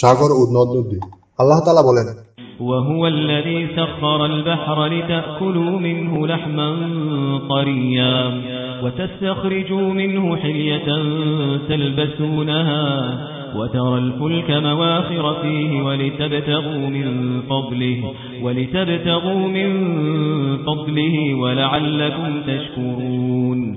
সাগর ও নদ নদী আল্লাহ তালা বলেন وهو الذي سخر البحر لتأكلوا منه لحما طريا وتستخرجوا منه حلية تلبسونها وترى الفلك مواخر فيه ولتبتغوا من فضله ولتبتغوا من فضله ولعلكم تشكرون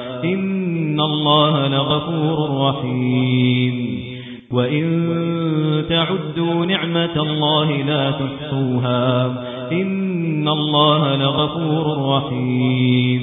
إن الله لغفور رحيم وإن تعدوا نعمة الله لا تحصوها إن الله لغفور رحيم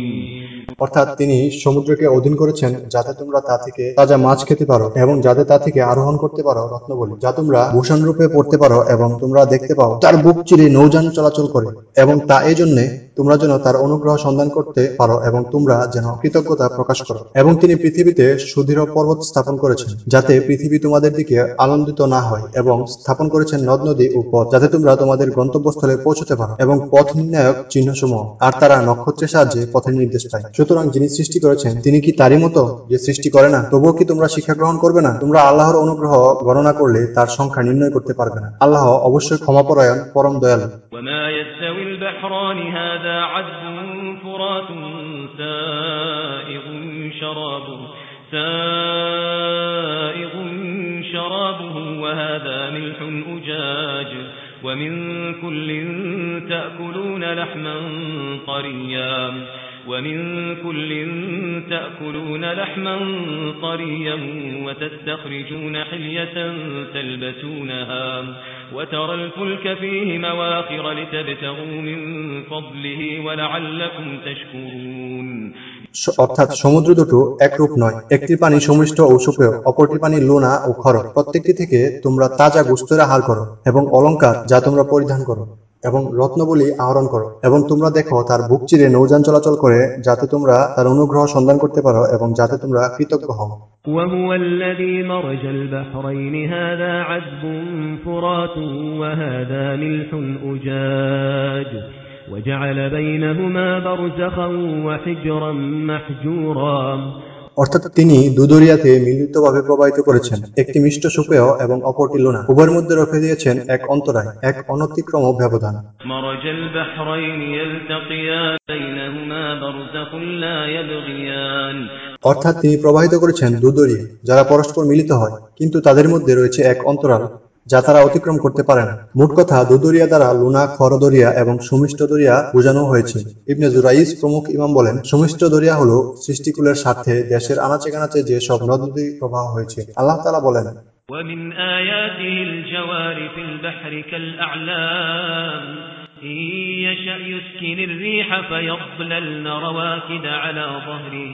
অর্থাৎ তিনি সমুদ্রকে অধীন করেছেন যাতে তোমরা তা থেকে তাজা মাছ খেতে পারো এবং যাতে তা থেকে আরোহণ করতে পারো রত্নবলী যা তোমরা ভূষণ রূপে পড়তে পারো এবং তোমরা দেখতে পাও তার বুক চিরে নৌযান চলাচল করে এবং তা এই জন্যে তোমরা যেন তার অনুগ্রহ সন্ধান করতে পারো এবং তোমরা যেন কৃতজ্ঞতা প্রকাশ করো। এবং তিনি পৃথিবীতে সুদৃঢ় পর্বত স্থাপন করেছেন, যাতে পৃথিবী তোমাদের দিকে আনন্দিত না হয় এবং স্থাপন করেছেন নদ-নদী ও পথ, যাতে তোমরা তোমাদের গন্তব্যস্থলে পৌঁছতে পারো এবং পথ নির্ণায়ক চিহ্ন সমূহ আর তারা নক্ষত্রের সাহায্যে পথের নির্দেশ পায়। সুতরাং যিনি সৃষ্টি করেছেন, তিনি কি তারই মতো যে সৃষ্টি করে না? তবুও কি তোমরা শিক্ষা গ্রহণ করবে না? তোমরা আল্লাহর অনুগ্রহ গণনা করলে তার সংখ্যা নির্ণয় করতে পারবে না। আল্লাহ অবশ্যই ক্ষমাপরায়ণ পরম দয়ালু। البحران هذا عذب فرات سائغ شرابه سائغ شرابه وهذا ملح أجاج ومن كل تأكلون لحما طريا ومن كل تأكلون لحما طريا وتستخرجون حلية تلبسونها وترى الفلك فيه مواخر لتبتغوا من فضله ولعلكم تشكرون স- অর্থাৎ সমুদ্র দুটো একরূপ নয় একটির পানি সুমিষ্ট ও সুপেয় অপরটির পানি লোনা ও খরক প্রত্যেকটি থেকে তোমরা তাজা গোস্তের আহার করো এবং অলংকার যা তোমরা পরিধান করো এবং রত্নবলী আহরণ করো এবং তোমরা দেখো তার বুক চিরে নৌযান চলাচল করে যাতে তোমরা তার অনুগ্রহ সন্ধান করতে পারো এবং যাতে তোমরা কৃতজ্ঞ হও وهو الذي مرج البحرين هذا عذب فرات وهذا ملح أجاج وجعل بينهما برزخا وحجرا محجورا অর্থাৎ তিনি দুদরিয়াতে মিলিতভাবে প্রবাহিত করেছেন একটি মিষ্ট সুপেয় এবং অপরটি লোনা উভয়ের মধ্যে রেখে দিয়েছেন এক অন্তরায় এক অনতিক্রম ব্যবধান مرج البحرين يلتقيان بينهما برزخ لا يبغيان অর্থাৎ তিনি প্রবাহিত করেছেন দুদরিয়া যারা পরস্পর মিলিত হয় কিন্তু তাদের মধ্যে রয়েছে এক অন্তরাল যা তারা অতিক্রম করতে পারে না মোট কথা দুদরিয়া দ্বারা লুনা খরদরিয়া এবং সুমিষ্ট দরিয়া বোঝানো হয়েছে ইবনে জুরাইজ প্রমুখ ইমাম বলেন সুমিষ্ট দরিয়া হলো সৃষ্টিকুলের স্বার্থে দেশের আনাচে কানাচে যে সব নদ নদী প্রবাহ হয়েছে আল্লাহ তালা বলেন ومن آياته الجوار في البحر كالأعلام إن يشأ يسكن الريح فيضللن رواكد على ظهره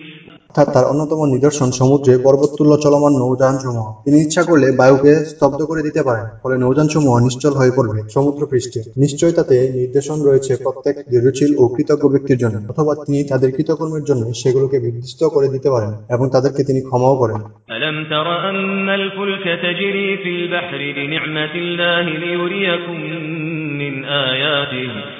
অর্থাৎ তার অন্যতম নিদর্শন সমুদ্রে পর্বততুল্য চলমান নৌযানসমূহ তিনি ইচ্ছা করলে বায়ুকে স্তব্ধ করে দিতে পারেন ফলে নৌযানসমূহ নিশ্চল হয়ে পড়বে সমুদ্র পৃষ্ঠে নিশ্চয় তাতে নির্দেশন রয়েছে প্রত্যেক দৃঢ়শীল ও কৃতজ্ঞ ব্যক্তির জন্য অথবা তিনি তাদের কৃতকর্মের জন্য সেগুলোকে বিধ্বস্ত করে দিতে পারেন এবং তাদেরকে তিনি ক্ষমাও করেন ألم تر أن الفلك تجري في البحر بنعمة الله ليريكم من آياته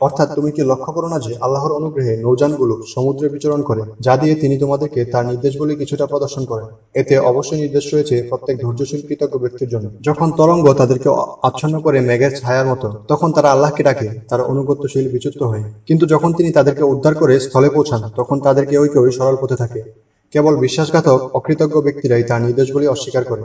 অর্থাৎ তুমি কি লক্ষ্য করো না যে আল্লাহর অনুগ্রহে নৌযানগুলো সমুদ্রে বিচরণ করে, যা দিয়ে তিনি তোমাদেরকে তার নির্দেশগুলি কিছুটা প্রদর্শন করেন। এতে অবশ্যই নির্দেশ রয়েছে প্রত্যেক ধৈর্যশীল কৃতজ্ঞ ব্যক্তির জন্য। যখন তরঙ্গ তাদেরকে আচ্ছন্ন করে মেঘের ছায়ার মতো, তখন তারা আল্লাহকে ডাকে, তার অনুগত্যশীল, বিচ্যুত হয়ে। কিন্তু যখন তিনি তাদেরকে উদ্ধার করে স্থলে পৌঁছান, তখন তাদের কেউই কেউই সরল পথে থাকে। কেবল বিশ্বাসঘাতক, অকৃতজ্ঞ ব্যক্তিরাই তার নির্দেশগুলি অস্বীকার করে।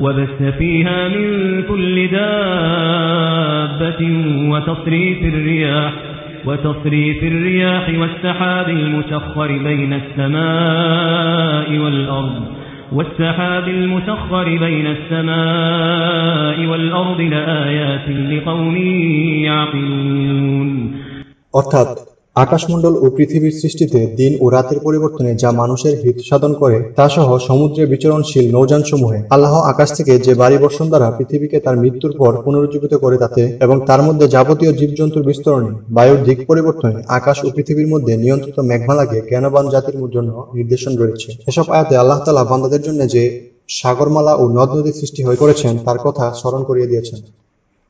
وبث فيها من كل دابة وتصريف الرياح وتصريف الرياح والسحاب المسخر بين السماء والأرض والسحاب المسخر بين السماء والأرض لآيات لقوم يعقلون অর্থাৎ আকাশমণ্ডল ও পৃথিবীর সৃষ্টিতে দিন ও রাতের পরিবর্তনে যা মানুষের হিত সাধন করে, তা সহ সমুদ্রে বিচরণশীল নৌযানসমূহে আল্লাহ আকাশ থেকে যে বাড়ি বর্ষণ দ্বারা পৃথিবীকে তার মৃত্যুর পর পুনরুজ্জীবিত করে তাতে এবং তার মধ্যে যাবতীয় জীবজন্তুর বিস্তরণে বায়ুর দিক পরিবর্তনে আকাশ ও পৃথিবীর মধ্যে নিয়ন্ত্রিত মেঘমালাকে জ্ঞানবান জাতির জন্য নির্দেশন রয়েছে। এসব আয়াতে আল্লাহ তালা বান্দাদের জন্য যে সাগরমালা ও নদ নদী সৃষ্টি হয়ে করেছেন, তার কথা স্মরণ করিয়ে দিয়েছেন।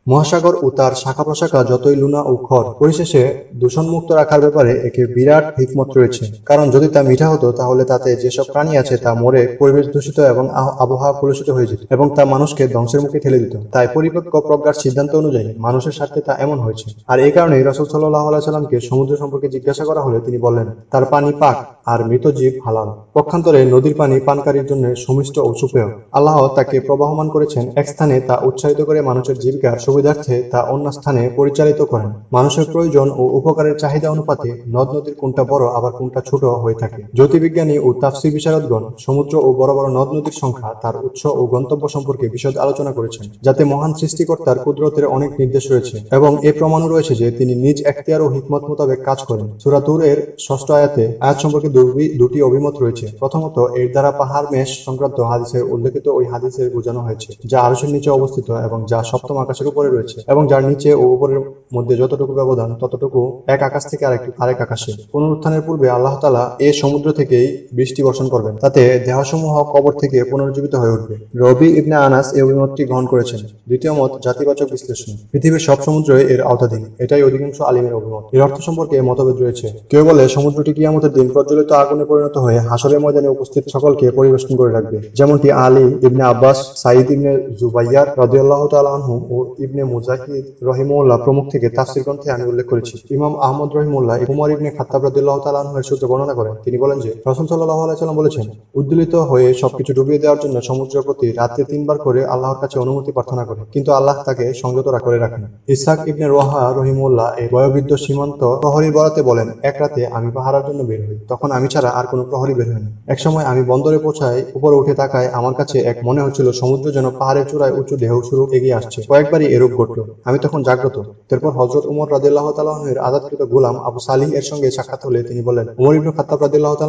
মহাসাগর ও তার শাখা-প্রশাখা যতই লুনা ও খর, পরিশেষে দূষণমুক্ত রাখার ব্যাপারে একে বিরাট হিকমত রয়েছে। কারণ যদি তা মিঠা হতো তাহলে তাতে যেসব প্রাণী আছে তা মরে পরিবেশ দূষিত এবং আবহাওয়া কলুষিত হয়ে যেত এবং তা মানুষকে ধ্বংসের মুখে ঠেলে দিত। তাই পরিপক্ক প্রজ্ঞার সিদ্ধান্ত অনুযায়ী মানুষের স্বার্থে তা এমন হয়েছে। আর এ কারণেই রাসূল সাল্লাল্লাহু আলাইহি সমুদ্র সম্পর্কে জিজ্ঞাসা করা হলে তিনি বললেন, তার পানি পাক আর মৃত জীব হালাল। পক্ষান্তরে নদীর পানি পানকারীর জন্য সুমিষ্ট ও সুপেয়। আল্লাহ তাকে প্রবাহমান করেছেন এক স্থানে তা উৎসাহিত করে মানুষের জীবিকার সুবিধার্থে তা অন্য স্থানে পরিচালিত করেন। মানুষের প্রয়োজন ও উপকারের চাহিদা অনুপাতে নদ-নদীর কোনটা বড় আবার কোনটা ছোট হয়ে থাকে। জ্যোতির্বিজ্ঞানী ও তাফসীর বিশারদগণ সমুদ্র ও বড় বড় নদ-নদীর সংখ্যা, তার উৎস ও গন্তব্য সম্পর্কে বিশদ আলোচনা করেছেন, যাতে মহান সৃষ্টিকর্তার কুদরতের অনেক নির্দেশ রয়েছে এবং এ প্রমাণও রয়েছে যে তিনি নিজ এখতিয়ার ও হিকমত মোতাবেক কাজ করেন। সূরা তুর এর ষষ্ঠ আয়াতে আয়াত সম্পর্কে দুটি অভিমত রয়েছে। প্রথমত, এর দ্বারা পাহাড় মেষ সংক্রান্ত হাদীসে উল্লেখিত ঐ হাদিসের বোঝানো হয়েছে, যা আরশের নিচে অবস্থিত এবং যা সপ্তম আকাশের উপরে রয়েছে এবং যার নিচে ও উপরের মধ্যে যতটুকু ব্যবধান ততটুকু এক আকাশ থেকে আরেক আকাশে। পুনরুত্থানের পূর্বে আল্লাহ তাআলা এ সমুদ্র থেকেই বৃষ্টি বর্ষণ করবেন। তাতে দেহসমূহ কবর থেকে পুনরুজ্জীবিত হয়ে উঠবে। রবি ইবনে আনাস এ অভিমতটি গ্রহণ করেছেন। দ্বিতীয় মত জাতিবাচক বিশ্লেষণ। পৃথিবীর সব সমুদ্রই এর আওতাধীন, এটাই অধিকাংশ আলিমের অভিমত। এর অর্থ সম্পর্কে মতভেদ রয়েছে। কেউ বলে সমুদ্রটি কিয়ামতের দিন প্রজ্বলিত আগুনে পরিণত হয়ে হাসরের ময়দানে উপস্থিত সকলকে পরিবেষ্টন করে রাখবে। যেমনটি আলী ইবনে আব্বাস, সাঈদ ইবনে যুবাইর রাদিয়াল্লাহু তাআলা ও ইবনে মুজাহিদ রহিমাহুল্লাহ প্রমুখ থেকে তাফসীর গ্রন্থে আমি উল্লেখ করেছি। ইমাম আহমদ রহিমাহুল্লাহ উমর ইবনে খাত্তাব রাদিয়াল্লাহু তাআলা আনহু এর সূত্রে বর্ণনা করেন, তিনি বলেন যে, রাসূল সাল্লাল্লাহু আলাইহি ওয়াসাল্লাম বলেছেন, উদ্বেলিত হয়ে সবকিছু ডুবিয়ে দেওয়ার জন্য সমুদ্র প্রতি রাতে তিনবার করে আল্লাহর কাছে অনুমতি প্রার্থনা করে, কিন্তু আল্লাহ তাকে সংযত করে রাখেন। ইসহাক ইবনে রাওয়াহা রহিমাহুল্লাহ এর বয়োবৃদ্ধ সীমান্ত প্রহরীর বরাতে বলেন, এক রাতে আমি পাহারার জন্য বের হই। তখন আমি ছাড়া আর কোন প্রহরী বের হয়নি। একসময় আমি বন্দরে পৌঁছায় উপরে উঠে তাকাই আমার কাছে এক মনে হচ্ছিল সমুদ্র যেন পাহাড়ের চূড়ায় উঁচু ঢেউ-স্বরূপ এগিয়ে আসছে। কয়েকবারই এরূপ ঘটল। আমি তখন জাগ্রত। এরপর হযরত আনহু এর আযাদকৃত গোলাম আবু সালিহ এর সঙ্গে সাক্ষাৎ হলে তিনি বললেন, উমর ইবনে খাত্তাব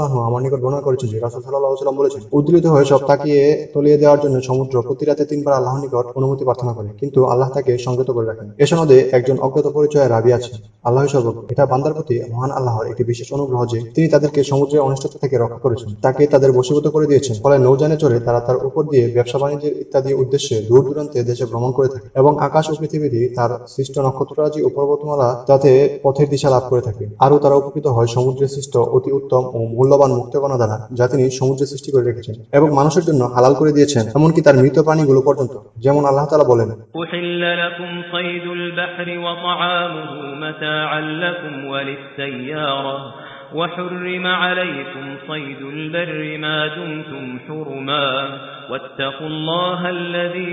আমার নিকট বর্ণনা করেছেন যে, রাসূল সাল্লাল্লাহু ওয়াসাল্লাম বলেছেন, উদ্বেলিত হয়ে সব তাকিয়ে তলিয়ে দেওয়ার জন্য সমুদ্র প্রতি রাতে তিনবার আল্লাহর নিকট অনুমতি প্রার্থনা করে, কিন্তু আল্লাহ তাকে সংযত করে রাখেন। এ সনদে একজন অজ্ঞাত পরিচয়ের রাবী আছে। আল্লাহই সর্বজ্ঞ। এটা বান্দার প্রতি মহান আল্লাহর একটি বিশেষ অনুগ্রহ যে, তিনি তাদেরকে সমুদ্রের অনিষ্টতা থেকে রক্ষা করেছেন। তাকে তাদের বশীভূত করে দিয়েছেন। ফলে নৌযানে চড়ে তারা তার উপর দিয়ে ব্যবসা-বাণিজ্যের ইত্যাদি উদ্দেশ্যে দূর-দূরান্তে দেশে ভ্রমণ করে থাকে এবং আকাশ ও পৃথিবীতে তার সৃষ্ট নক্ষত্ররাজি ও পর্বতমালা তাতে পথের দিশা লাভ করে থাকে। আরও তারা উপকৃত হয় সমুদ্রে সৃষ্ট অতি উত্তম ও মূল্যবান মুক্তকণা দ্বারা, যা তিনি সমুদ্রে সৃষ্টি করে রেখেছেন এবং মানুষের জন্য হালাল করে দিয়েছেন, এমনকি তার মৃত প্রাণীগুলো পর্যন্ত। যেমন আল্লাহ তাআলা বলেন, أحل لكم صيد البحر وطعامه متاعا لكم وللسيارة وحرم عليكم صيد البر ما دمتم حرما واتقوا الله الذي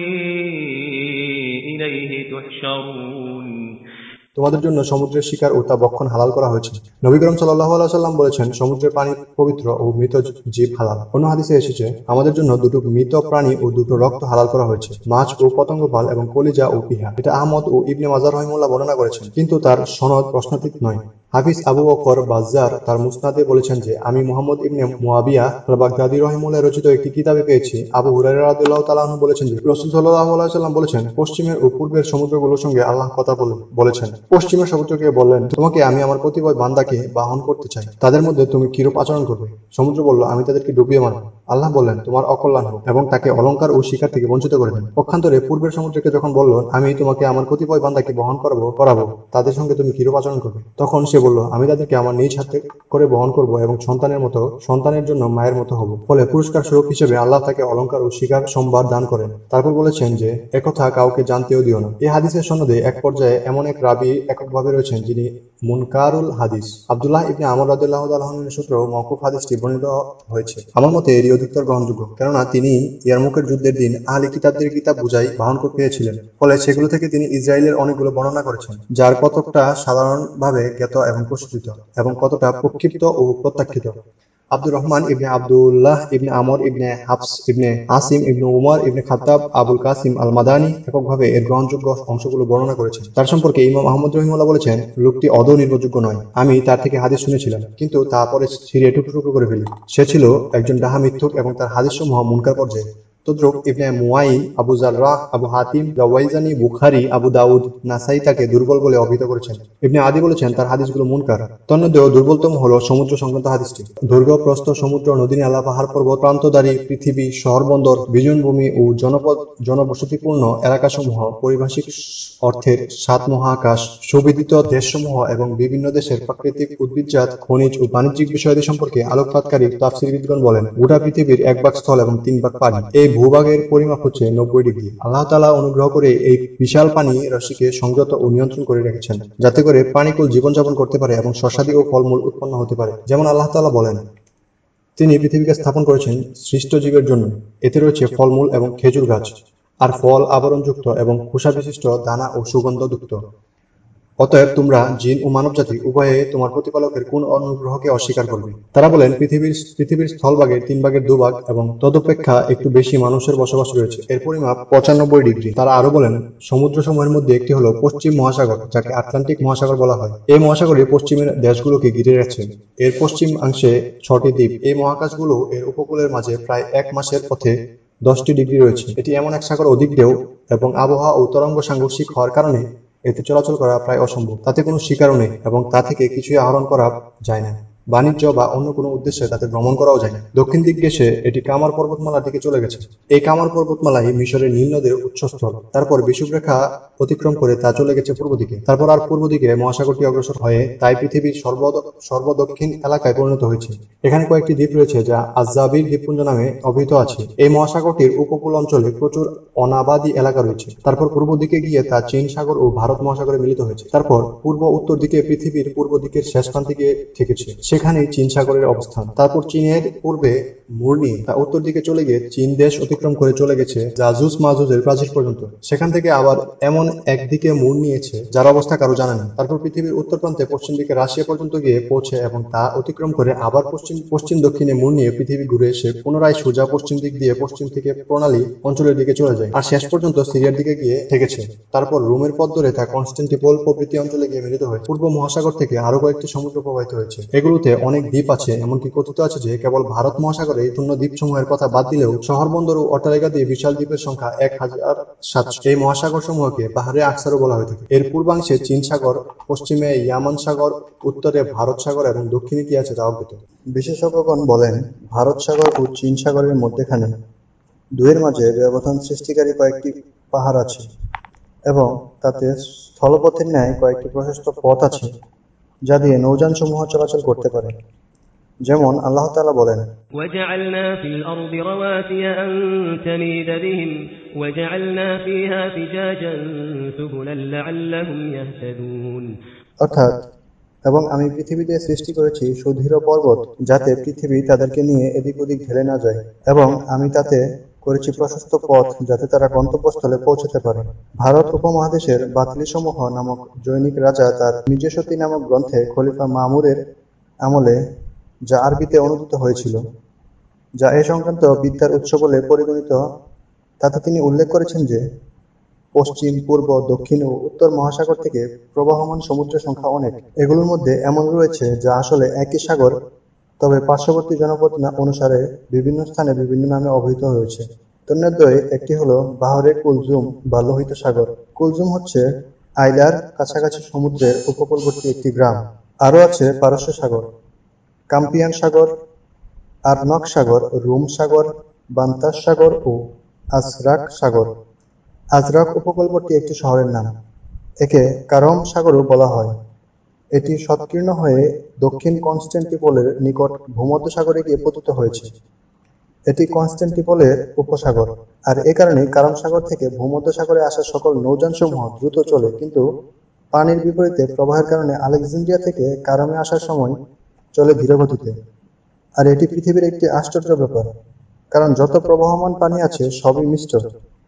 إليه تحشرون তোমাদের জন্য সমুদ্রের শিকার ও তা ভক্ষণ হালাল করা হয়েছে। নবী করীম সাল্লাম বলেছেন, সমুদ্রের পানি পবিত্র ও মৃত জীব হালাল। অন্য হাদিসে এসেছে, আমাদের জন্য দুটো মৃত প্রাণী ও দুটো রক্ত হালাল করা হয়েছে, মাছ ও পতঙ্গ পাল এবং কলিজা ও পিহা। এটা আহমদ ও ইবনে মাজার রহিমুল্লাহ বর্ণনা করেছেন, কিন্তু তার সনদ প্রশ্নাতীত নয়। হাফিজ আবু বকর বাজ্জার তার মুসনাদে বলেছেন যে, আমি মুহাম্মদ ইবনে মুয়াবিয়া আল-বাগদাদী রহিমাহুল্লাহ রচিত একটি কিতাবে পেয়েছি, আবু হুরায়রা রাদিয়াল্লাহু তাআলা আনহু বলেছেন যে, রাসূল সাল্লাল্লাহু আলাইহি ওয়াসাল্লাম বলেছেন, পশ্চিমের ও পূর্বের সমুদ্রগুলোর সঙ্গে আল্লাহ কথা বলেছেন। পশ্চিমের সমুদ্র গিয়ে বললেন তোমাকে আমি আমার কতিপয় বান্দাকে বাহন করতে চাই। তাদের মধ্যে তুমি কিরূপ আচরণ করবে? সমুদ্র বলল আমি তাদেরকে ডুবিয়ে মারব। আল্লাহ বললেন তোমার অকল্যাণ হোক এবং তাকে অলঙ্কার ও শিকার থেকে বঞ্চিত করে দেন। পক্ষান্তরে পূর্বের সমুদ্রকে যখন বলল আমি তোমাকে আমার কতিপয় বান্দাকে বহন করাবো করাবো তাদের সঙ্গে তুমি কিরূপ আচরণ করবে? তখন সে বলল, আমি তাদেরকে আমার নিজ হাতে করে বহন করব এবং সন্তানের মতো, সন্তানের জন্য মায়ের মতো হব। ফলে পুরস্কার স্বরূপ হিসেবে আল্লাহ তাকে অলঙ্কার ও শিকার সম্ভার দান করেন। তারপর বলেছেন যে, একথা কাউকে জানতেও দিও না। এ হাদিসের সনদে এক পর্যায়ে এমন এক রাবী এককভাবে রয়েছেন যিনি মুনকারুল হাদিস। আবদুল্লাহ ইবনে আমর তাআলার সূত্র মওকুফ হাদিসটি বর্ণিত হয়েছে। আমার মতে এরই অধিকতর গ্রহণযোগ্য, কেননা তিনি ইয়ারমুকের যুদ্ধের দিন আহলে কিতাবদের কিতাব বুঝাই বহন পেয়েছিলেন। ফলে সেগুলো থেকে তিনি ইসরায়েলের অনেকগুলো বর্ণনা করেছেন, যার কতকটা সাধারণভাবে জ্ঞাত এবং প্রসিদ্ধ এবং কতটা প্রক্ষিপ্ত ও প্রত্যাখ্যিত। আব্দুর রহমান ইবনে আবদুল্লাহ ইবনে আমর ইবনে হাফস ইবনে আসিম ইবনে উমর ইবনে খাত্তাব, আবুল কাসিম আল মাদানি এককভাবে এর গ্রহণযোগ্য অংশগুলো বর্ণনা করেছেন। তার সম্পর্কে ইমাম আহমদ রহিমুল্লাহ বলেছেন, লোকটি অদ নির্ভরযোগ্য নয়। আমি তার থেকে হাদিস শুনেছিলাম, কিন্তু তারপরে ছিঁড়ে টুকরো টুকরো করে ফেলি। সে ছিল একজন ডাহা মিথ্যুক এবং তার হাদিস হাদিসসমূহ মুনকার পর্যায়ে তদ্রুপ ইবনে মুয়াইন, আবু জাররাহ আবু হাতিম রাওয়াইজানি বুখারি, আবু দাউদ, নাসাই তাকে দুর্বল বলে অভিহিত করেছেন। ইবনে আদি বলেছেন, তার হাদিসগুলো মুনকার। তন্মধ্যেও দুর্বলতম হল সমুদ্র সংক্রান্ত হাদিসটি। দুর্গ, প্রস্থ, সমুদ্র, নদী, নালা, পাহাড়, পর্বত প্রান্তদারী পৃথিবী শহর বন্দর বিজন ভূমি ও জনপদ, জনবসতিপূর্ণ এলাকাসমূহ পরিভাষিক অর্থের সাত মহাকাশ, সুবিদিত দেশসমূহ এবং বিভিন্ন দেশের প্রাকৃতিক উদ্ভিদজাত, খনিজ ও বাণিজ্যিক বিষয়াদি সম্পর্কে আলোকপাতকারী তাফসিরবিদগণ বলেন, গোটা পৃথিবীর এক ভাগ স্থল এবং তিন ভাগ পানি। এই ভূভাগের পরিমাপ হচ্ছে নব্বই ডিগ্রি। আল্লাহ তালা অনুগ্রহ করে এই বিশাল পানি রাশিকে সংযত ও নিয়ন্ত্রণ করে রেখেছেন, যাতে করে প্রাণীকুল জীবনযাপন করতে পারে এবং শস্যাদি ও ফলমূল উৎপন্ন হতে পারে। যেমন আল্লাহ তালা বলেন, তিনি পৃথিবীকে স্থাপন করেছেন সৃষ্ট জীবের জন্য। এতে রয়েছে ফলমূল এবং খেজুর গাছ। আর ফল আবরণযুক্ত এবং খোসা বিশিষ্ট দানা ও সুগন্ধযুক্ত। অতএব তোমরা জিন ও মানবজাতি উভয়ে তোমার প্রতিপালকের কোন অনুগ্রহকে অস্বীকার করবে? তারা বলেন, পৃথিবীর পৃথিবীর স্থলভাগের তিন ভাগের দুভাগ এবং তদপেক্ষা একটু বেশি মানুষের বসবাস রয়েছে। এর পরিমাপ পঁচানব্বই ডিগ্রি। তারা আরও বলেন সমুদ্র সমূহের মধ্যে একটি হলো পশ্চিম মহাসাগর, যাকে আটলান্টিক মহাসাগর বলা হয়। এই মহাসাগরে পশ্চিমের দেশগুলোকে ঘিরে রেখেছে এর পশ্চিম অংশে ছটি দ্বীপ। এই মহাকাশগুলো এর উপকূলের মাঝে প্রায় এক মাসের পথে দশটি ডিগ্রি রয়েছে। এটি এমন এক সাগর অধিক ঢেউ এবং আবহাওয়া ও তরঙ্গ সাংঘর্ষিক হওয়ার কারণে এতে চলাচল করা প্রায় অসম্ভব, তাতে কোনো শিকারও নেই এবং তা থেকে কিছুই আহরণ করা যায় না। বাণিজ্য বা অন্য কোনো উদ্দেশ্যে তাতে ভ্রমণ করাও যায় না। দক্ষিণ দিক গেছে, এটি কামার পর্বতমালার দিকে চলে গেছে। এই কামার পর্বতমালাই মিশরের নীল নদের উৎসস্থল তারপর বিষুবরেখা অতিক্রম করে তা চলে গেছে পূর্ব দিকে। তারপর আর পূর্ব দিকে মহাসাগরটি অগ্রসর হয়ে তাই পৃথিবীর সর্ব সর্বদক্ষিণ এলাকায় পরিণত হয়েছে। এখানে কয়েকটি দ্বীপ রয়েছে যা আজাবির দ্বীপপুঞ্জ নামে অভিহিত আছে। এই মহাসাগরটির উপকূল অঞ্চলে প্রচুর অনাবাদী এলাকা রয়েছে। তারপর পূর্ব দিকে গিয়ে তা চীন সাগর ও ভারত মহাসাগরে মিলিত হয়েছে। তারপর পূর্ব উত্তর দিকে পৃথিবীর পূর্ব দিকের শেষ প্রান্তে গিয়ে ঠেকেছে। সেখানেই চীন সাগরের অবস্থান। তারপর চীনের পূর্বে মোড় তা উত্তর দিকে চলে গিয়ে চীন দেশ অতিক্রম করে চলে গেছে জাজুস মাজুজের প্রাচীর পর্যন্ত। সেখান থেকে আবার এমন একদিকে মোড় নিয়েছে যার অবস্থা কারও জানা নেই। তারপর পৃথিবীর উত্তর প্রান্তে পশ্চিম দিকে রাশিয়া পর্যন্ত গিয়ে পৌঁছে এবং তা অতিক্রম করে আবার পশ্চিম পশ্চিম দক্ষিণে মোড় নিয়ে পৃথিবী ঘুরে এসে পুনরায় সোজা পশ্চিম দিক দিয়ে পশ্চিম থেকে প্রণালী অঞ্চলের দিকে চলে যায় আর শেষ পর্যন্ত সিরিয়ার দিকে গিয়ে ঠেকেছে তারপর রোমের পথ ধরে তা কনস্টেন্টিপোল প্রভৃতি অঞ্চলে গিয়ে মিলিত হয়েছে পূর্ব মহাসাগর থেকে আরও কয়েকটি সমুদ্র প্রবাহিত হয়েছে। এগুলোতে অনেক দ্বীপ আছে, এমনকি কথিত আছে যে কেবল ভারত মহাসাগরে শূন্য দ্বীপসমূহের কথা বাদ দিলেও শহর বন্দর ও অট্টালিকা দিয়ে বিশাল দ্বীপের সংখ্যা এক হাজার সাতশো। এই মহাসাগর সমূহকে পাহাড়ে আকসারও বলা হয়ে থাকে। এর পূর্বাংশে চীন সাগর, পশ্চিমে ইয়ামান সাগর, উত্তরে ভারত সাগর এবং দক্ষিণে কি আছে তা অজ্ঞাত। বিশেষজ্ঞগণ বলেন, ভারত সাগর ও চীন সাগরের মধ্যেখানে দুয়ের মাঝে ব্যবধান সৃষ্টিকারী কয়েকটি পাহাড় আছে এবং তাতে স্থলপথের ন্যায় কয়েকটি প্রশস্ত পথ আছে। যা দিয়ে নৌযানসমূহ চলাচল করতে পারে যেমন আল্লাহ তাআলা বলেন وجعلنا في الأرض رواسي أن تميد بهم وجعلنا فيها فجاجا سبلا لعلهم يهتدون অর্থাৎ এবং আমি পৃথিবীতে সৃষ্টি করেছি সুদৃঢ় পর্বত যাতে পৃথিবী তাদেরকে নিয়ে এদিক ওদিক ঢেলে না যায় এবং আমি তাতে করেছি প্রশস্ত পথ যাতে তারা গন্তব্যস্থলে পৌঁছতে পারে। ভারত উপমহাদেশের বাতলিসমূহ নামক জৈনিক রাজা তার নিজস্বতী নামক গ্রন্থে খলিফা মামুরের আমলে যা আরবিতে অনুদিত হয়েছিল, যা এ সংক্রান্ত বিদ্যার উৎস বলে পরিগণিত, তাতে তিনি উল্লেখ করেছেন যে, পশ্চিম, পূর্ব, দক্ষিণ ও উত্তর মহাসাগর থেকে প্রবাহমান সমুদ্রের সংখ্যা অনেক। এগুলোর মধ্যে এমন রয়েছে যা আসলে একই সাগর তবে পার্শ্ববর্তী জনপদ অনুসারে বিভিন্ন স্থানে বিভিন্ন নামে অভিহিত হয়েছে। তন্মধ্যে একটি হলো বাহরে কুলজুম বা লোহিত সাগর। কুলজুম হচ্ছে আইলার কাছাকাছি সমুদ্রের উপকূলবর্তী একটি গ্রাম। আরও আছে পারস্য সাগর, কাম্পিয়ান সাগর, আরনক সাগর, রুম সাগর, বান্তাস সাগর ও আজরাক সাগর। আজরাক উপকূলবর্তী একটি শহরের নাম। একে কারম সাগরও বলা হয়। এটি সৎকীর্ণ হয়ে দক্ষিণ কনস্ট্যান্টিপোলের নিকট ভূমধ্যসাগরে গিয়ে পতিত হয়েছে। এটি কনস্ট্যান্টিপোলের উপসাগর, আর এ কারণেই কারম সাগর থেকে ভূমধ্যসাগরে আসা সকল নৌযানসমূহ দ্রুত চলে, কিন্তু পানির বিপরীতে প্রবাহের কারণে আলেকজান্দ্রিয়া থেকে কারমে আসার সময় চলে ধীরগতিতে। আর এটি পৃথিবীর একটি আশ্চর্য ব্যাপার, কারণ যত প্রবাহমান পানি আছে, সবই মিষ্ট।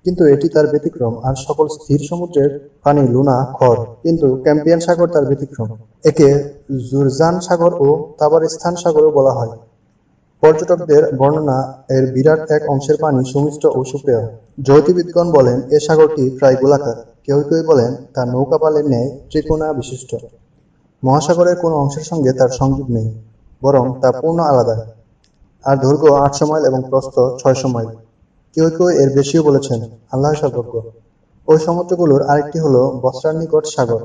কিন্তু এটি তার ব্যতিক্রম আর সকল স্থির সমুদ্রের পানি, লুনা খর কিন্তু ক্যাম্পিয়ান সাগর তার ব্যতিক্রম। একে জুরজান সাগর ও তাবারিস্তান সাগরও বলা হয়। পর্যটকদের বর্ণনা এর বিরাট এক অংশের পানি সুমিষ্ট ও সুপেয় জ্যোতির্বিদগণ বলেন, এ সাগরটি প্রায় গোলাকার। কেউ কেউ বলেন তা নৌকা পালের ন্যায় ত্রিকোণা বিশিষ্ট। মহাসাগরের কোনো অংশের সঙ্গে তার সংযোগ নেই, বরং তা পূর্ণ আলাদা। আর দৈর্ঘ্য আটশো মাইল এবং প্রস্থ ছয়শো মাইল। কেউ কেউ এর বেশিও বলেছেন আল্লাহ সর্বজ্ঞ। ওই সমুদ্রগুলোর আরেকটি হলো বস্ত্রার নিকট সাগর,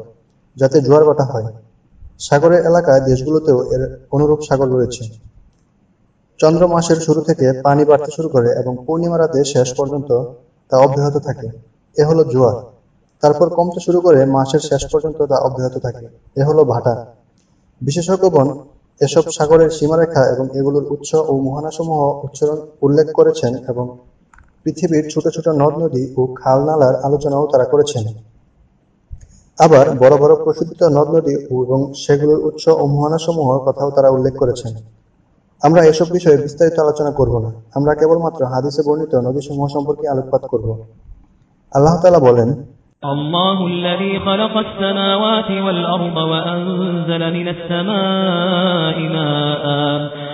যাতে জোয়ার ভাটা হয়। সাগরের এলাকায় দেশগুলোতেও এর অনুরূপ সাগর রয়েছে। চন্দ্র মাসের শুরু থেকে পানি বাড়তে শুরু করে এবং পূর্ণিমা রাতে শেষ পর্যন্ত তা অব্যাহত থাকে। এ হলো জোয়ার। তারপর কমতে শুরু করে মাসের শেষ পর্যন্ত তা অব্যাহত থাকে। এ হলো ভাটা। বিশেষজ্ঞগণ এসব সাগরের সীমারেখা এবং এগুলোর উৎস ও মোহনাসমূহ উচ্চারণ উল্লেখ করেছেন এবং পৃথিবীর ছোট ছোট নদ-নদী ও খাল-নালার আলোচনাও তারা করেছেন। আবার বড় বড় প্রসিদ্ধ নদ-নদী এবং সেগুলোর উৎস ও মোহনাসমূহর কথাও তারা উল্লেখ করেছেন। আমরা এসব বিষয়ে বিস্তারিত আলোচনা করব না। আমরা কেবলমাত্র হাদিসে বর্ণিত নদীসমূহ সম্পর্কে আলোকপাত করব। আল্লাহ তাআলা বলেন الله الذي خلق السماوات والأرض وأنزل من السماء ماء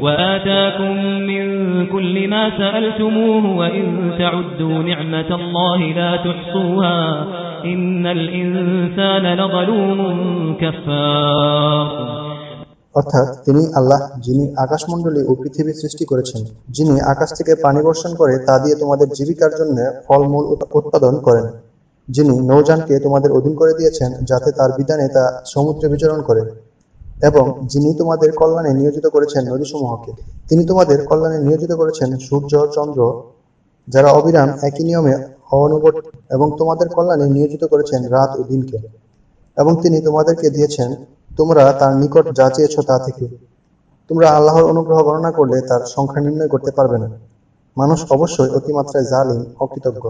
وآتاكم من كل ما سألتموه وإن تعدوا نعمة الله لا تحصوها إن الإنسان لظلوم كفار অর্থাৎ তিনি আল্লাহ যিনি আকাশমণ্ডলী ও পৃথিবী সৃষ্টি করেছেন যিনি আকাশ থেকে পানি বর্ষণ করে তা দিয়ে তোমাদের জীবিকার জন্য ফলমূল উৎপাদন করেন যিনি নৌযানকে তোমাদের অধীন করে দিয়েছেন যাতে তার বিধানে তা সমুদ্রে বিচরণ করে এবং যিনি তোমাদের কল্যাণে নিয়োজিত করেছেন নদীসমূহকে, তিনি তোমাদের কল্যাণে নিয়োজিত করেছেন সূর্য, চন্দ্র, যারা অবিরাম একই নিয়মে অনুবর্ত এবং তোমাদের কল্যাণে নিয়োজিত করেছেন রাত ও দিনকে। এবং তিনি তোমাদেরকে দিয়েছেন, তোমরা তার নিকট যা চেয়েছ তা থেকে। তোমরা আল্লাহর অনুগ্রহ গণনা করলে তার সংখ্যা নির্ণয় করতে পারবে না। মানুষ অবশ্যই অতিমাত্রায় জালিম, অকৃতজ্ঞ।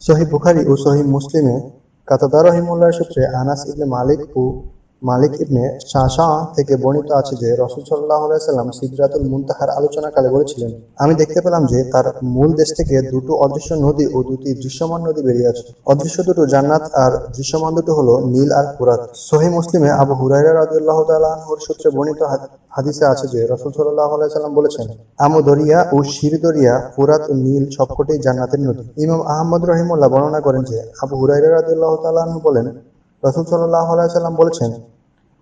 সহি বুখারি ও সহি মুসলিমে কাতাদা রহিমুল্লাহর সূত্রে আনাস ইবনে মালিক ও মালিক ইবনে শাহশাহ থেকে বর্ণিত আছে যে রসুল সাল্লাহ সাল্লাম সিদরাতুল মুনতাহার আলোচনাকালে বলেছিলেন, আমি দেখতে পেলাম যে তার মূল দেশ থেকে দুটো অদৃশ্য নদী ও দুটি দৃশ্যমান নদী বেরিয়ে আছে। অদৃশ্য দুটো জান্নাত আর দৃশ্যমান দুটো হলো নীল আর ফুরাত। সহি মুসলিমে আবু হুরাইরা রাদিউল্লাহ তালাহর সূত্রে বর্ণিত হাদিসে আছে যে রসুল সাল্লাহ সাল্লাম বলেছেন, আমু দরিয়া ও শির দরিয়া, ফুরাত ও নীল সবকটাই জান্নাতের নদী। ইমাম আহমদ রহিমুল্লাহ বর্ণনা করেন যে আবু হুরাইরা রাদিউল্লাহ তালাহ বলেন, রসুল সাল্লাহ সাল্লাম বলেছেন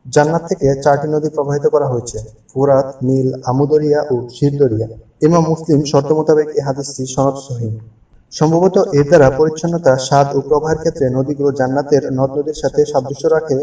জান্নাত থেকে চারটি নদী প্রবাহিত করা হয়েছে, ফুরাত, নীল, আমুদরিয়া ও শিরদরিয়া। ইমাম মুসলিম শর্ত মোতাবেক এই হাদিসটি সনদ সহি। সম্ভবত এর দ্বারা পরিচ্ছন্নতা, স্বাদ ও প্রবাহের ক্ষেত্রে নদীগুলো জান্নাতের নদ নদীর সাথে সাদৃশ্য রাখে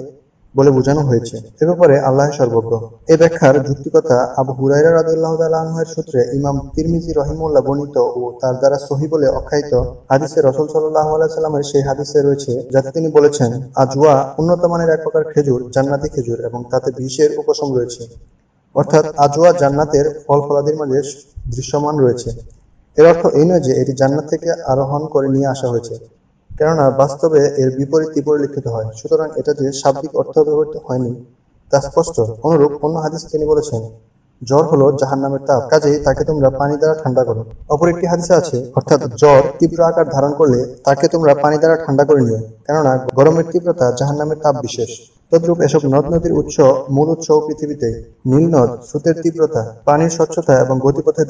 বলে বোঝানো হয়েছে। এ ব্যাপারে আল্লাহ সর্বজ্ঞ। এ ব্যাখ্যার যুক্তিকতা আবু হুরাইরা রাদিউল্লাহ তাআলার সূত্রে ইমাম তিরমিজি রহিমুল্লাহ বর্ণিত ও তার দ্বারা সহি বলে অখ্যায়িত হাদিসে রসুল সাল্লাহ সাল্লামের সেই হাদিসে রয়েছে, যাতে তিনি বলেছেন, আজওয়া উন্নত মানের এক প্রকার খেজুর জান্নাতি খেজুর এবং তাতে বিষের উপশম রয়েছে। অর্থাৎ আজওয়া জান্নাতের ফল ফলাদির মাঝে দৃশ্যমান রয়েছে। এর অর্থ এই নয় যে এটি জান্নাত থেকে আরোহণ করে নিয়ে আসা হয়েছে। কেননা বাস্তবে এর বিপরীতই পরিলক্ষিত হয়। সুতরাং এটা যে শাব্দিক অর্থ ব্যবহৃত হয়নি, তা স্পষ্ট। অনুরূপ অন্য হাদিসে তিনি বলেছেন, জ্বর হলো জাহান নামের তাপ। কাজেই তাকে তোমরা পানি দ্বারা ঠান্ডা করো। অপর একটি হাদিসে আছে, অর্থাৎ জ্বর তীব্র আকার ধারণ করলে তাকে তোমরা পানি দ্বারা ঠান্ডা করে নিও, কেননা গরমের তীব্রতা জাহান নামের তাপ বিশেষ। তদ্রূপ এসব নদ-নদীর উৎস মূল উৎসও পৃথিবীতেই। নীল নদ স্রোতের তীব্রতা, পানির স্বচ্ছতা এবং গতিপথের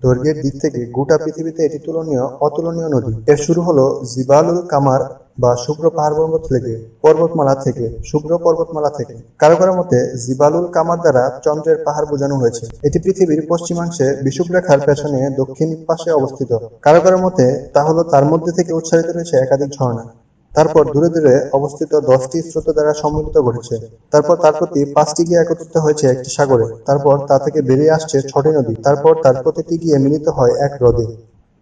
দৈর্ঘ্যের দিক থেকে গোটা পৃথিবীতে এটি তুলনীয় অতুলনীয় নদী। এর শুরু হলো জিবালুল কামার বা শুভ্র পাহাড়-পর্বত থেকে পর্বতমালা থেকে শুভ্র পর্বতমালা থেকে। কারও কারও মতে জিবালুল কামার দ্বারা চন্দ্রের পাহাড় বোঝানো হয়েছে। এটি পৃথিবীর পশ্চিমাংশে বিষুবরেখার পেছনে দক্ষিণ পাশে অবস্থিত। কারও কারও মতে তা হল তার মধ্যে থেকে উচ্চারিত হয়েছে একাধিক ঝর্ণা। তারপর দূরে দূরে অবস্থিত দশটি স্রোত দ্বারা সম্মিলিত ঘটেছে। তারপর তার প্রতি পাঁচটি গিয়ে একত্রিত হয়েছে একটি সাগরে। তারপর তা থেকে বেরিয়ে আসছে ছটি নদী। তারপর তার প্রতিটি গিয়ে মিলিত হয় এক হ্রদে।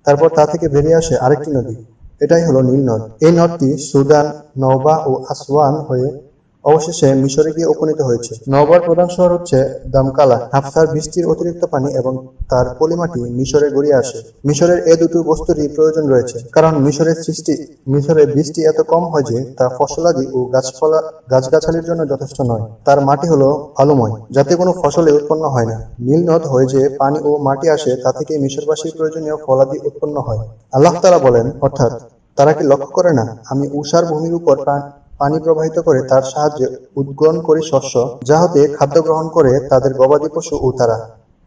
তারপর তা থেকে বেরিয়ে আসে আরেকটি নদী। এটাই হলো নীল নদ। এই নদটি সুদান, নওবা ও আসওয়ান হয়ে অবশেষে মিশরে গিয়ে উপনীত হয়েছে। নওবার প্রধান শহর হচ্ছে দামকালা। হাফসার বৃষ্টির অতিরিক্ত পানি এবং তার পলিমাটি মিশরে গড়িয়ে আসে। মিশরের এ দুটো বস্তুরই প্রয়োজন রয়েছে, কারণ মিশরের সৃষ্টি মিশরে বৃষ্টি এত কম হয় যে তা ফসলাদি ও গাছপালা গাছগাছালির জন্য যথেষ্ট নয়। তার মাটি হলো বালুময়, যাতে কোনো ফসলই উৎপন্ন হয় না। নীল নদ হয়ে যে পানি ও মাটি আসে তা থেকেই মিশরবাসীর প্রয়োজনীয় ফলাদি উৎপন্ন হয়। আল্লাহ তাআলা বলেন, অর্থাৎ তারা কি লক্ষ্য করে না, আমি ঊষর ভূমির উপর পানি প্রবাহিত করে তার সাহায্যে উদ্গম করি শস্য, যা হতে খাদ্য গ্রহণ করে তাদের গবাদি পশু ও তারা।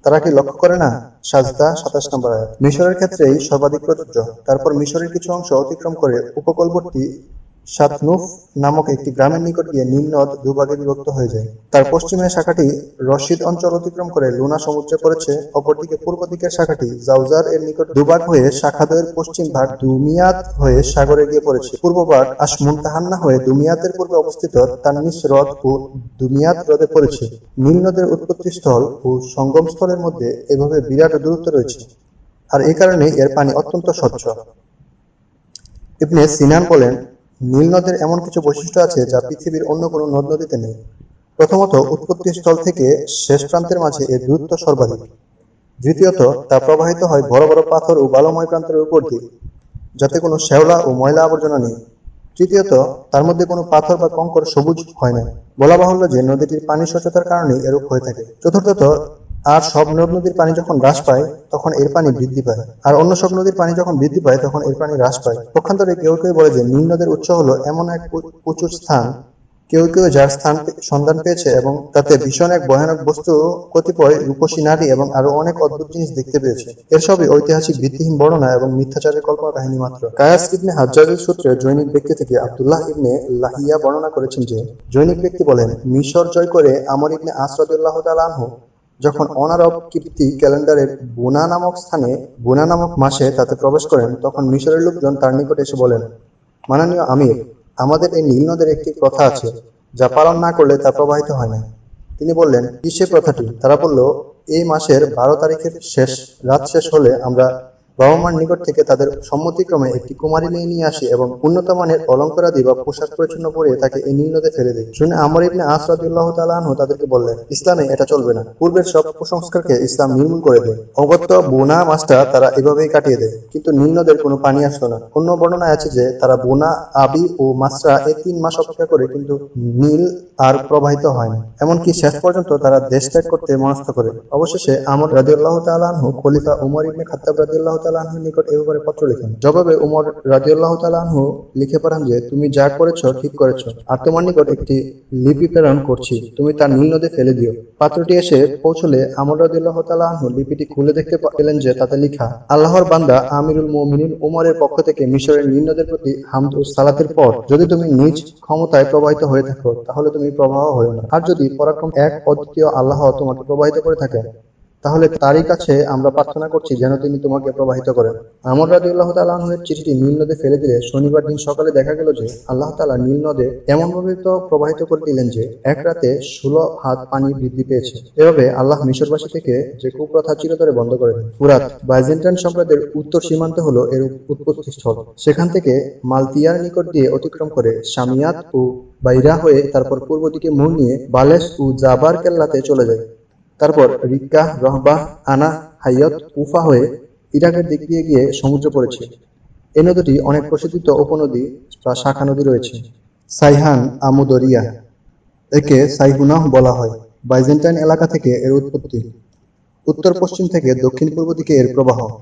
তারা কি লক্ষ্য করে না? সাজদা সাতাশ নম্বর আয়াত। মিশরের ক্ষেত্রেই সর্বাধিক প্রযোজ্য। তারপর মিশরের কিছু অংশ অতিক্রম করে উপকূলবর্তী সাতনুফ নামক একটি গ্রামের নিকট গিয়ে নীল নদ দুভাগে বিভক্ত হয়ে যায়। তার পশ্চিমের শাখাটি রশিদ অঞ্চল অতিক্রম করে লুনা সমুদ্রে পড়েছে, অপরদিকে পূর্ব দিকের শাখাটি জাউজার এর নিকট দুভাগ হয়ে শাখাদ্বয়ের পশ্চিম ভাগ দুমিয়াত হয়ে সাগরে গিয়ে পড়েছে। পূর্ব ভাগ আশমুনতাহান্না হয়ে দুমিয়াতের পূর্বে অবস্থিত তাননিস হ্রদ ও দুমিয়াত হ্রদে পড়েছে। নীল নদের উৎপত্তিস্থল ও সঙ্গমস্থলের মধ্যে এভাবে বিরাট দূরত্ব রয়েছে, আর এ কারণেই এর পানি অত্যন্ত স্বচ্ছ। ইবনে সিনান বলেন, নীল নদের এমন কিছু বৈশিষ্ট্য আছে যা পৃথিবীর অন্য কোনো নদ-নদীতে নেই। প্রথমত, উৎপত্তিস্থল থেকে শেষ প্রান্তের মাঝে এর দূরত্ব সর্বাধিক। দ্বিতীয়ত, তা প্রবাহিত হয় বড় বড় পাথর ও বালুময় প্রান্তের উপর দিয়ে, যাতে কোনো শ্যাওলা ও ময়লা আবর্জনা নেই। তৃতীয়ত, তার মধ্যে কোনো পাথর বা কঙ্কর সবুজ হয় না। বলা বাহুল্য যে নদীটির পানির স্বচ্ছতার কারণেই এরূপ হয়ে থাকে। চতুর্থত, আর সব নদ-নদীর পানি যখন হ্রাস পায়, তখন এর পানি বৃদ্ধি পায়, আর অন্য সব নদীর পানি যখন বৃদ্ধি পায়, তখন এর পানি হ্রাস পায়। পক্ষান্তরে কেউ কেউ বলে যে নীল নদের উৎস হলো এমন এক উঁচু স্থান, কেউ কেউ যার স্থান সন্ধান পেয়েছে এবং তাতে ভীষণ এক ভয়ানক বস্তু কতিপয় রূপসী নারী এবং আরও অনেক অদ্ভুত জিনিস দেখতে পেয়েছে। এর সবই ঐতিহাসিক ভিত্তিহীন বর্ণনা এবং মিথ্যাচারের কল্পকাহিনী মাত্র। কায়াস ইবনে হাজ্জাজের সূত্রে জৈনিক ব্যক্তি থেকে আবদুল্লাহ ইবনে লাহিয়া বর্ণনা করেছেন যে, জৈনিক ব্যক্তি বলেন, মিশর জয় করে আমর ইবনে আস রাদিয়াল্লাহু আনহু যখন অনারব কিবতি ক্যালেন্ডারের বুনা নামক স্থানে বুনা নামক মাসে তাতে প্রবেশ করেন, তখন মিশরের লোকজন তার নিকট এসে বলেন, মাননীয় আমির, আমাদের এই নীল নদের একটি প্রথা আছে, যা পালন না করলে তা প্রবাহিত হয় না। তিনি বললেন, কি সে প্রথাটি? তারা বলল, এই মাসের বারো তারিখের শেষ রাত শেষ হলে আমরা বাবা-মার নিকট থেকে তাদের সম্মতিক্রমে একটি কুমারী মেয়ে নিয়ে আসি এবং উন্নতমানের অলঙ্কারাদি বা পোশাক-পরিচ্ছন্ন পরিয়ে তাকে এই নীল নদে ফেলে দিই। শুনে আমর ইবনে আস রাদিয়াল্লাহু তাদেরকে বললেন, ইসলামে এটা চলবে না। পূর্বের সব কুসংস্কারকে ইসলাম নির্মূল করে দেয়। অগত্যা বুনা মাসটা তারা এভাবেই কাটিয়ে দেয়, কিন্তু নীল নদের কোনো পানি আসত না। অন্য বর্ণনায় আছে যে, তারা বোনা আবি ও মাসরা এ তিন মাস অপেক্ষা করে কিন্তু নীল আর প্রবাহিত হয় না। এমনকি শেষ পর্যন্ত তারা দেশ ত্যাগ করতে মনস্থ করে। অবশেষে আমর রাদিয়াল্লাহু তাআলা খলিফা উমর ইবনে খাত্তাব রাদিয়াল্লাহু তাআলা আনহুর নিকট এ ব্যাপারে পত্র। জবাবে উমর আনহু লিখে পাঠান যে, তুমি যা করেছ ঠিক করেছ, আর তোমার নিকট একটি লিপি প্রেরণ করছি, তুমি ফেলে দিও। পাত্রটি এসে পৌঁছলে আমর আনহু লিপিটি খুলে দেখতে পেলেন যে তাতে লিখা, আল্লাহর বান্দা আমিরুল মুমিনিন উমরের পক্ষ থেকে মিশরের নীল নদের প্রতি হামদ সালাতের পর যদি তুমি নিজ ক্ষমতায় প্রবাহিত হয়ে থাকো, তাহলে তুমি প্রবাহ হয়ো না। আর যদি পরাক্রম এক অদ্বিতীয় আল্লাহ তোমাকে প্রবাহিত করে থাকেন, তাহলে তারই কাছে আমরা প্রার্থনা করছি যেন তিনি তোমাকে প্রবাহিত করেন। আমর তাআলা আনহু চিঠিটি নীল নদে ফেলে দিলে শনিবার দিন সকালে দেখা গেল যে, আল্লাহ তাআলা নীল নদে এমনভাবে প্রবাহিত করে দিলেন যে, এক রাতে ষোল হাত পানি বৃদ্ধি পেয়েছে। এভাবে আল্লাহ মিশরবাসী থেকে যে কুপ্রথা চিরতরে বন্ধ করে দেন। ফুরাত, বাইজেন্টাইন সম্রাজ্যের উত্তর সীমান্ত হল এর উৎপত্তিস্থল। সেখান থেকে মালতিয়ার নিকট দিয়ে অতিক্রম করে শামিয়াত ও বাইরা হয়ে তারপর পূর্ব দিকে মোড় নিয়ে বালেস ও জাবার কেল্লাতে চলে যায়। তারপর রিক্কাহ, রহবাহ, আনা, হাইয়ত, কুফা হয়ে ইরাকের দিক দিয়ে গিয়ে সমুদ্রে পড়েছে। এই নদীটির অনেক প্রসিদ্ধ উপনদী বা শাখা নদী রয়েছে। সাইহান আমু দরিয়া, একে সাইহুনাহ বলা হয়। বাইজেন্টাইন এলাকা থেকে এর উৎপত্তি। উত্তর-পশ্চিম থেকে দক্ষিণ-পূর্ব দিকে এর প্রবাহ।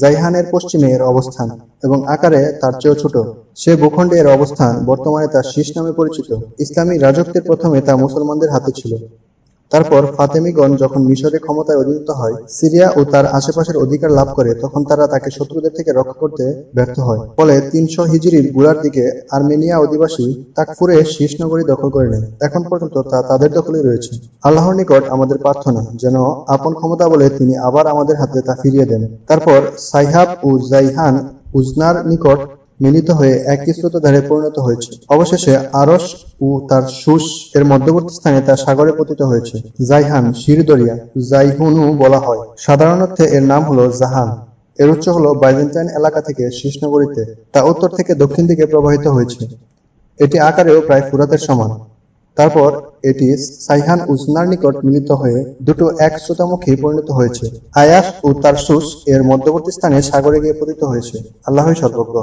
জাইহানের পশ্চিমে এর অবস্থান এবং আকারে তার চেয়েও ছোট। সে ভূখণ্ডে এর অবস্থান বর্তমানে তা শীস নামে পরিচিত। ইসলামী রাজত্বের প্রথমে তা মুসলমানদের হাতে ছিল। তারপর ফাতেমিগণ যখন মিশরে ক্ষমতায় অধিষ্ঠিত হয়, সিরিয়া ও তার আশেপাশের অধিকার লাভ করে তখন তারা তাকে শত্রুদের থেকে রক্ষা করতে ব্যর্থ হয়। ফলে তিনশ হিজরির গোড়ার দিকে আর্মেনিয়া অধিবাসী তাকফুরে শীস নগরী দখল করে নেয়। এখন পর্যন্ত তা তাদের দখলেই রয়েছে। আল্লাহর নিকট আমাদের প্রার্থনা যেন আপন ক্ষমতা বলে তিনি আবার আমাদের হাতে তা ফিরিয়ে দেন। তারপর সাইহাব ও জাইহান উজনার নিকট মিলিত হয়ে এক স্রোতধারে পরিণত হয়েছে। অবশেষে আরশ ও তারশুস এর মধ্যবর্তী স্থানে তা সাগরে পতিত হয়েছে। জাইহান শির দরিয়া জাইহুনও বলা হয়। সাধারণ অর্থে এর নাম হল জাহান। এর উৎস হল বাইজেন্টাইন এলাকা থেকে নগরীতে। তা উত্তর থেকে দক্ষিণ দিকে প্রবাহিত হয়েছে। এটি আকারেও প্রায় ফুরাতের সমান। তারপর এটি সাইহান উজনার নিকট মিলিত হয়ে দুটো এক স্রোতমুখে পরিণত হয়েছে। আয়াস ও তার তারসুস এর মধ্যবর্তী স্থানে সাগরে গিয়ে পতিত হয়েছে। আল্লাহই সর্বজ্ঞ।